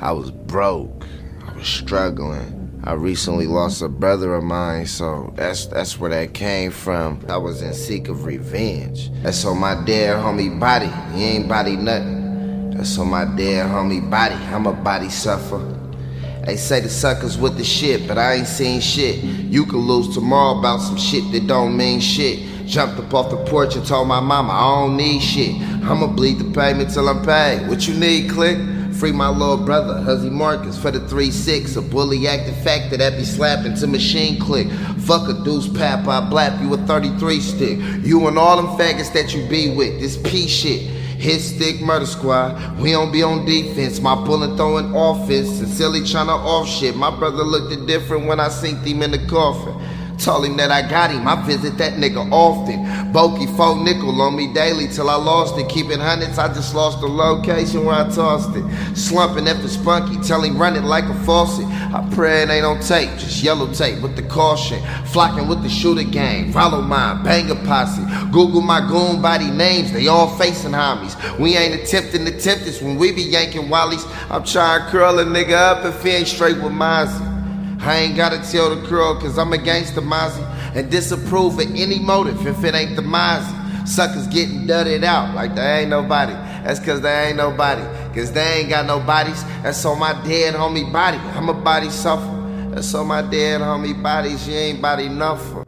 I was broke. I was struggling. I recently lost a brother of mine, so that's that's where that came from. I was in seek of revenge. That's on my dead homie body. He ain't body nothing. That's on my dead homie body. I'm a body suffer. They say the suckers with the shit, but I ain't seen shit. You could lose tomorrow about some shit that don't mean shit. Jumped up off the porch and told my mama I don't need shit. I'ma bleed the payment till I'm paid. What you need, click? Free my little brother, Huzzy Marcus, for the 3-6. A bully acting factor that be slapping to machine click. Fuck a deuce pap, I blap you a 33 stick. You and all them faggots that you be with, this P shit. Hit stick murder squad, we don't be on defense. My bullet throwing offense, silly trying to off shit. My brother looked different when I seen him in the coffin. Told him that I got him, I visit that nigga often. Bokey four nickel on me daily till I lost it. Keeping hundreds, I just lost the location where I tossed it. Slumping after spunky, tell him run it like a faucet. I pray it ain't on tape, just yellow tape with the caution. Flocking with the shooter gang, follow mine, banger posse. Google my goon body names, they all facing homies. We ain't attempting to tempt this when we be yanking wallies. I'm trying to curl a nigga up if he ain't straight with mine. I ain't gotta tell the girl cause I'm against the Mozzie and disapprove of any motive if it ain't the Mozzie. Suckers getting dudded out like they ain't nobody. That's cause there ain't nobody. Cause they ain't got no bodies. That's on my dead homie body. I'm a body suffer. That's on my dead homie body. She ain't body for.